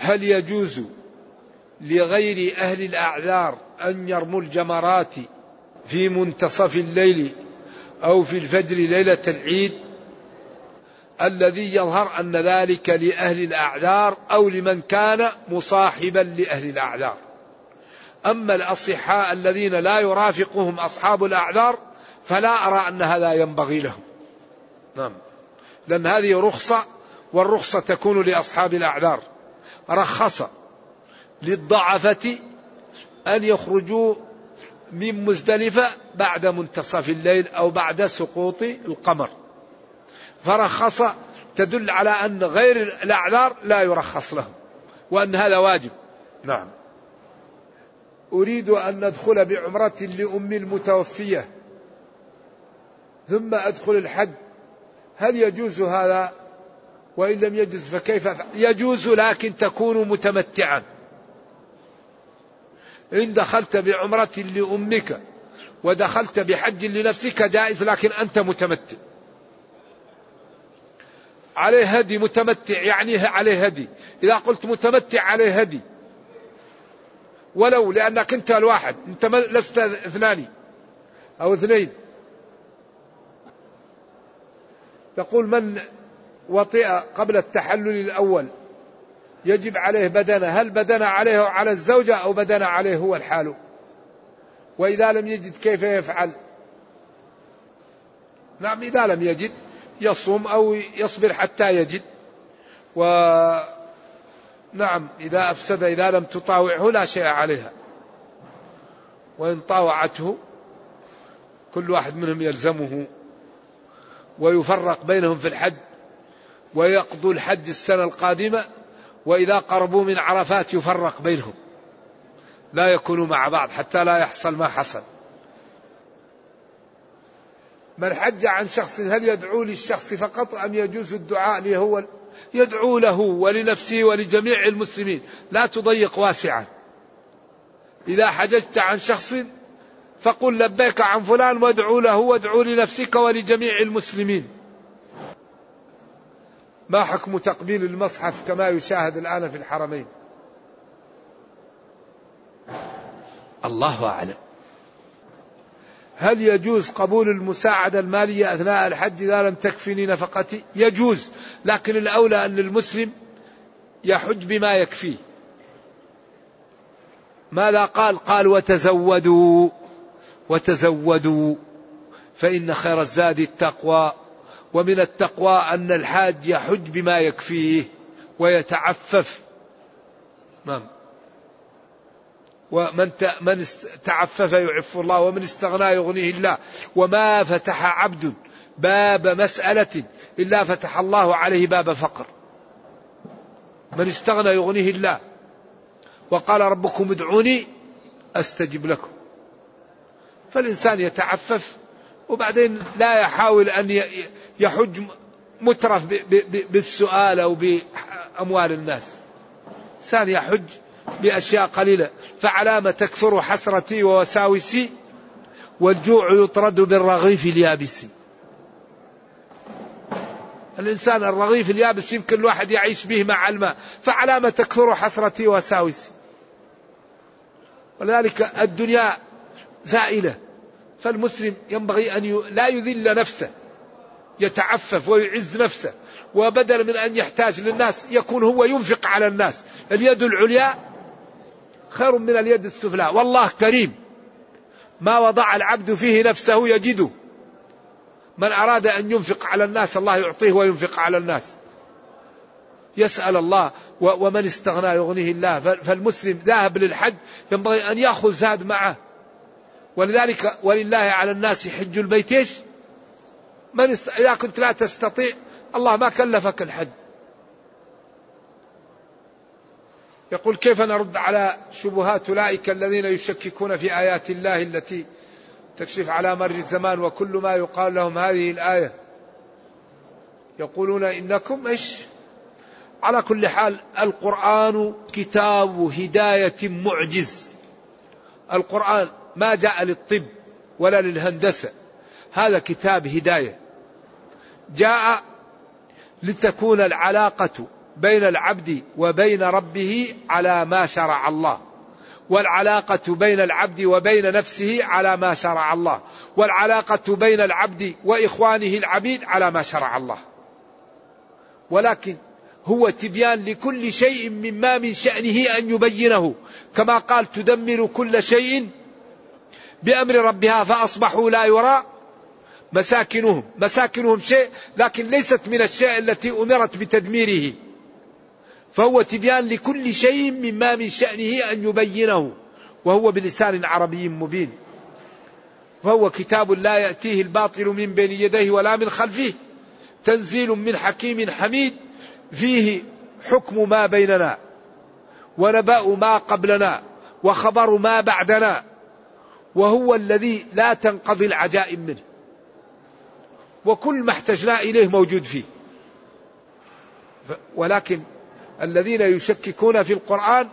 هل يجوز لغير أهل الأعذار أن يرموا الجمرات في منتصف الليل أو في الفجر ليلة العيد؟ الذي يظهر أن ذلك لأهل الأعذار أو لمن كان مصاحبا لأهل الأعذار. أما الأصحاء الذين لا يرافقهم أصحاب الأعذار فلا أرى أن هذا ينبغي لهم. نعم. لأن هذه رخصة والرخصة تكون لأصحاب الأعذار. رخص للضعفة أن يخرجوا من مزدلفة بعد منتصف الليل أو بعد سقوط القمر. فرخص تدل على أن غير الأعذار لا يرخص لهم وأن هذا واجب. نعم. أريد أن ندخل بعمرة لأمي المتوفية ثم أدخل الحج. هل يجوز هذا؟ وإن لم يجوز فكيف يجوز لكن تكون متمتعا. إن دخلت بعمرة لأمك ودخلت بحج لنفسك جائز لكن أنت متمتع. عليه هدي متمتع يعني عليه هدي. إذا قلت متمتع عليه هدي. ولو لأنك أنت الواحد أنت لست اثنان أو اثنين. يقول من وطئ قبل التحلل الأول. يجب عليه بدنه. هل بدن عليه على الزوجة أو بدن عليه هو الحال؟ وإذا لم يجد كيف يفعل؟ نعم إذا لم يجد يصوم أو يصبر حتى يجد. و نعم إذا أفسد إذا لم تطاوعه لا شيء عليها. وإن طاوعته كل واحد منهم يلزمه ويفرق بينهم في الحج. ويقضوا الحج السنة القادمة وإذا قربوا من عرفات يفرق بينهم. لا يكونوا مع بعض حتى لا يحصل ما حصل. من حج عن شخص هل يدعو للشخص فقط أم يجوز الدعاء له يدعو له ولنفسه ولجميع المسلمين؟ لا تضيق واسعا إذا حججت عن شخص فقل لبيك عن فلان وادعو له وادعو لنفسك ولجميع المسلمين. ما حكم تقبيل المصحف كما يشاهد الآن في الحرمين؟ الله أعلم. هل يجوز قبول المساعدة المالية أثناء الحج؟ إذا لم تكفني نفقتي. يجوز لكن الأولى أن المسلم يحج بما يكفيه. ماذا قال؟ قال وتزودوا وتزودوا فإن خير الزاد التقوى. ومن التقوى أن الحاج يحج بما يكفيه ويتعفف. نعم. ومن من تعفف يعف الله ومن استغنى يغنيه الله. وما فتح عبد باب مسألة إلا فتح الله عليه باب فقر. من استغنى يغنيه الله. وقال ربكم ادعوني أستجب لكم. فالإنسان يتعفف وبعدين لا يحاول أن يحج مترف بالسؤال أو بأموال الناس. إنسان يحج بأشياء قليلة. فعلام تكثر حسرتي ووساوسي والجوع يطرد بالرغيف اليابس الإنسان الرغيف اليابس يمكن الواحد يعيش به مع الماء. فعلام تكثر حسرتي ووساوسي. ولذلك الدنيا زائلة. فالمسلم ينبغي أن لا يذل نفسه يتعفف ويعز نفسه وبدل من أن يحتاج للناس يكون هو ينفق على الناس. اليد العليا خير من اليد السفلى. والله كريم. ما وضع العبد فيه نفسه يجده. من أراد أن ينفق على الناس الله يعطيه وينفق على الناس. يسأل الله ومن استغنى يغنيه الله. فالمسلم ذاهب للحج ينبغي أن يأخذ زاد معه. ولذلك ولله على الناس حج البيت إيش؟ من است... إذا كنت لا تستطيع الله ما كلفك الحج. يقول كيف نرد على شبهات أولئك الذين يشككون في آيات الله التي تكشف على مر الزمان وكل ما يقال لهم هذه الآية؟ يقولون إنكم إيش؟ على كل حال القرآن كتاب هداية معجز. القرآن ما جاء للطب ولا للهندسة. هذا كتاب هداية. جاء لتكون العلاقة بين العبد وبين ربه على ما شرع الله. والعلاقة بين العبد وبين نفسه على ما شرع الله. والعلاقة بين العبد وإخوانه العبيد على ما شرع الله. ولكن هو تبيان لكل شيء مما من شأنه أن يبينه. كما قال تدمر كل شيء بأمر ربها فأصبحوا لا يرى مساكنهم. مساكنهم شيء لكن ليست من الشيء التي أمرت بتدميره. فهو تبيان لكل شيء مما من شأنه أن يبينه وهو بلسان عربي مبين. فهو كتاب لا يأتيه الباطل من بين يديه ولا من خلفه. تنزيل من حكيم حميد. فيه حكم ما بيننا ونبأ ما قبلنا وخبر ما بعدنا. وهو الذي لا تنقضي العجائب منه. وكل ما احتجنا إليه موجود فيه. ولكن الذين يشككون في القرآن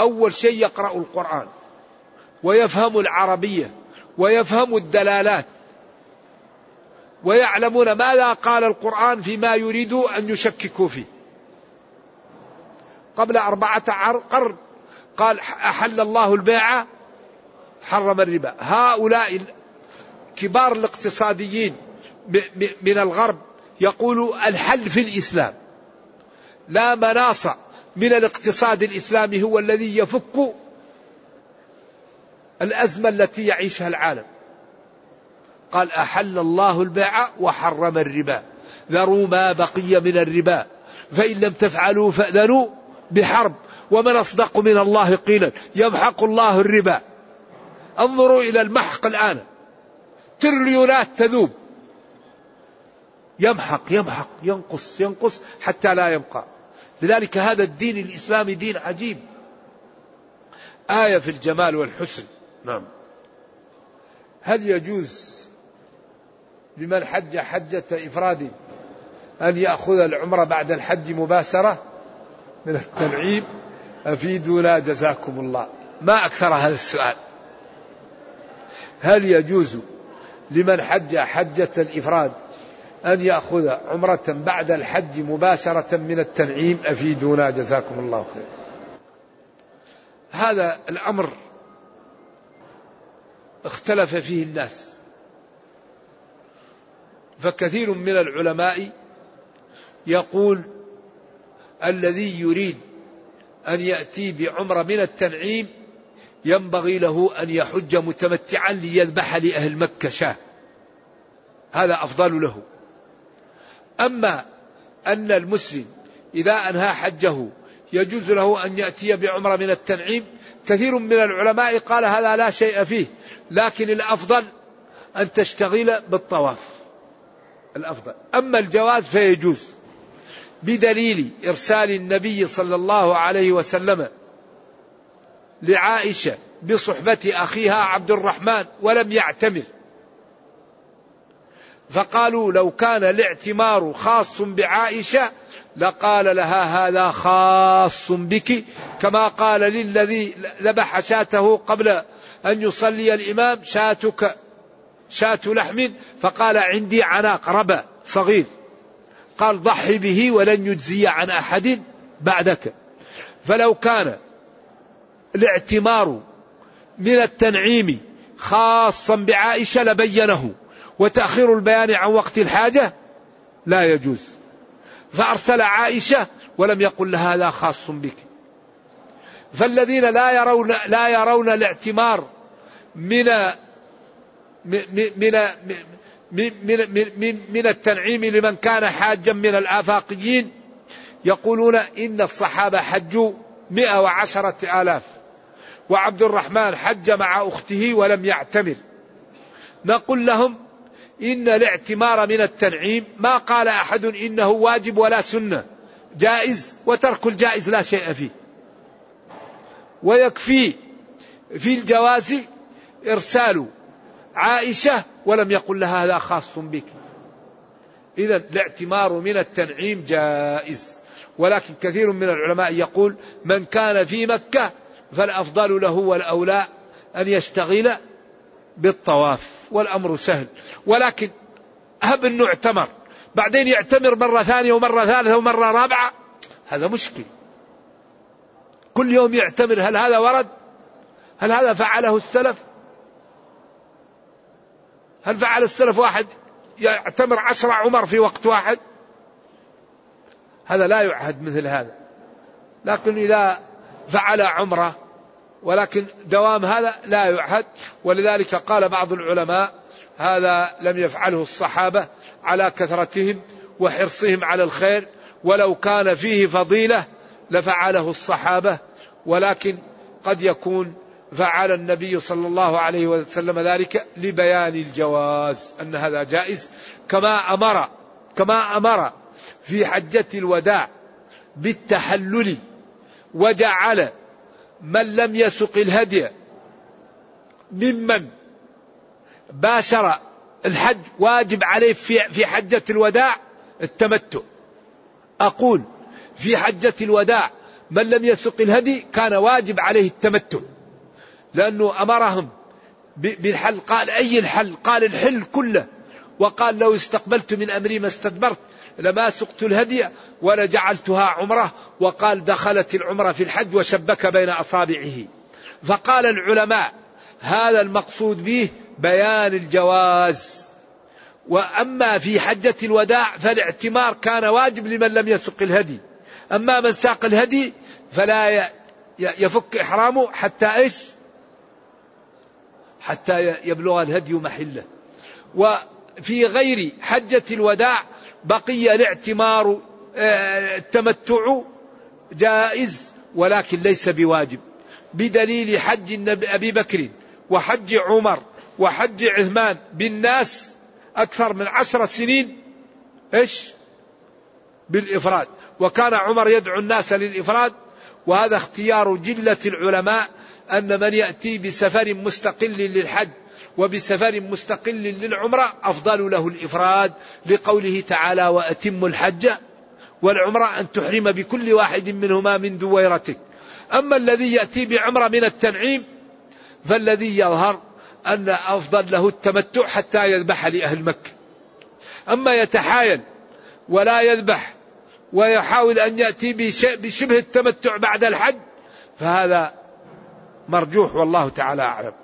أول شيء يقرأ القرآن ويفهم العربية ويفهم الدلالات ويعلمون ماذا قال القرآن فيما يريدوا أن يشككوا فيه. قبل أربعة قرن قال أحل الله البيع حرم الربا. هؤلاء كبار الاقتصاديين من الغرب يقولوا الحل في الإسلام. لا مناص من الاقتصاد الإسلامي هو الذي يفك الأزمة التي يعيشها العالم. قال أحل الله البيع وحرم الربا. ذروا ما بقي من الربا. فإن لم تفعلوا فأذنوا بحرب. ومن أصدق من الله قيلا. يمحق الله الربا. انظروا إلى المحق الآن. تريليونات تذوب. يمحق يمحق ينقص ينقص حتى لا يبقى. لذلك هذا الدين الإسلامي دين عجيب. آية في الجمال والحسن. نعم. هل يجوز لمن حج حجة إفراد أن يأخذ العمرة بعد الحج مباشرة؟ من التنعيم. أفيدونا جزاكم الله. ما أكثر هذا السؤال. هل يجوز لمن حج حجة الإفراد أن يأخذ عمرة بعد الحج مباشرة من التنعيم؟ أفيدونا جزاكم الله خير. هذا الأمر اختلف فيه الناس. فكثير من العلماء يقول الذي يريد أن يأتي بعمرة من التنعيم ينبغي له أن يحج متمتعا ليذبح لأهل مكة شاة. هذا أفضل له. أما أن المسلم إذا أنهى حجه يجوز له أن يأتي بعمرة من التنعيم. كثير من العلماء قال هذا لا شيء فيه لكن الأفضل أن تشتغل بالطواف. الأفضل. أما الجواز فيجوز بدليل إرسال النبي صلى الله عليه وسلم لعائشة بصحبة أخيها عبد الرحمن ولم يعتمر. فقالوا لو كان الاعتمار خاص بعائشة لقال لها هذا خاص بك كما قال للذي ذبح شاته قبل أن يصلي الإمام شاتك شاة لحم فقال عندي عناق ربا صغير. قال ضحي به ولن يجزي عن أحد بعدك. فلو كان الاعتمار من التنعيم خاصا بعائشة لبينه وتأخير البيان عن وقت الحاجة لا يجوز. فأرسل عائشة ولم يقل لها هذا خاص بك. فالذين لا يرون لا يرون الاعتمار من من من من من التنعيم لمن كان حاجا من الآفاقيين يقولون إن الصحابة حجوا مئة وعشرة آلاف. وعبد الرحمن حج مع أخته ولم يعتمر. نقول لهم إن الاعتمار من التنعيم ما قال أحد إنه واجب ولا سنة. جائز وترك الجائز لا شيء فيه. ويكفي في الجواز إرسال عائشة ولم يقل لها هذا خاص بك. إذا الاعتمار من التنعيم جائز. ولكن كثير من العلماء يقول من كان في مكة فالأفضل له والأولى أن يشتغل بالطواف والأمر سهل. ولكن هب أنه اعتمر بعدين يعتمر مرة ثانية ومرة ثالثة ومرة رابعة. هذا مشكل. كل يوم يعتمر. هل هذا ورد؟ هل هذا فعله السلف؟ هل فعل السلف واحد يعتمر عشر عمر في وقت واحد؟ هذا لا يعهد مثل هذا. لكن إذا فعل عمرة ولكن دوام هذا لا يعهد. ولذلك قال بعض العلماء هذا لم يفعله الصحابة على كثرتهم وحرصهم على الخير. ولو كان فيه فضيلة لفعله الصحابة. ولكن قد يكون فعل النبي صلى الله عليه وسلم ذلك لبيان الجواز أن هذا جائز. كما أمر كما أمر في حجة الوداع بالتحلل وجعل من لم يسق الهدي ممن باشر الحج واجب عليه في في حجة الوداع التمتع. أقول في حجة الوداع من لم يسق الهدي كان واجب عليه التمتع. لأنه أمرهم بالحل قال أي الحل قال الحل كله وقال لو استقبلت من أمري ما استدبرت لما سقت الهدي ولجعلتها عمرة وقال دخلت العمرة في الحج وشبك بين أصابعه. فقال العلماء هذا المقصود به بيان الجواز. وأما في حجة الوداع فالاعتمار كان واجب لمن لم يسق الهدي. أما من ساق الهدي فلا يفك إحرامه حتى إيش؟ حتى يبلغ الهدي محله. وفي غير حجة الوداع بقي الاعتمار آه، التمتع جائز ولكن ليس بواجب. بدليل حج أبي بكر وحج عمر وحج عثمان بالناس أكثر من عشر سنين إيش؟ بالإفراد. وكان عمر يدعو الناس للإفراد وهذا اختيار جلة العلماء أن من يأتي بسفر مستقل للحج وبسفر مستقل للعمرة أفضل له الإفراد لقوله تعالى وأتم الحج والعمرة أن تحرم بكل واحد منهما من دويرتك. أما الذي يأتي بعمرة من التنعيم فالذي يظهر أن أفضل له التمتع حتى يذبح لأهل مكة. أما يتحايل ولا يذبح ويحاول أن يأتي بشبه التمتع بعد الحج فهذا مرجوح والله تعالى أعلم.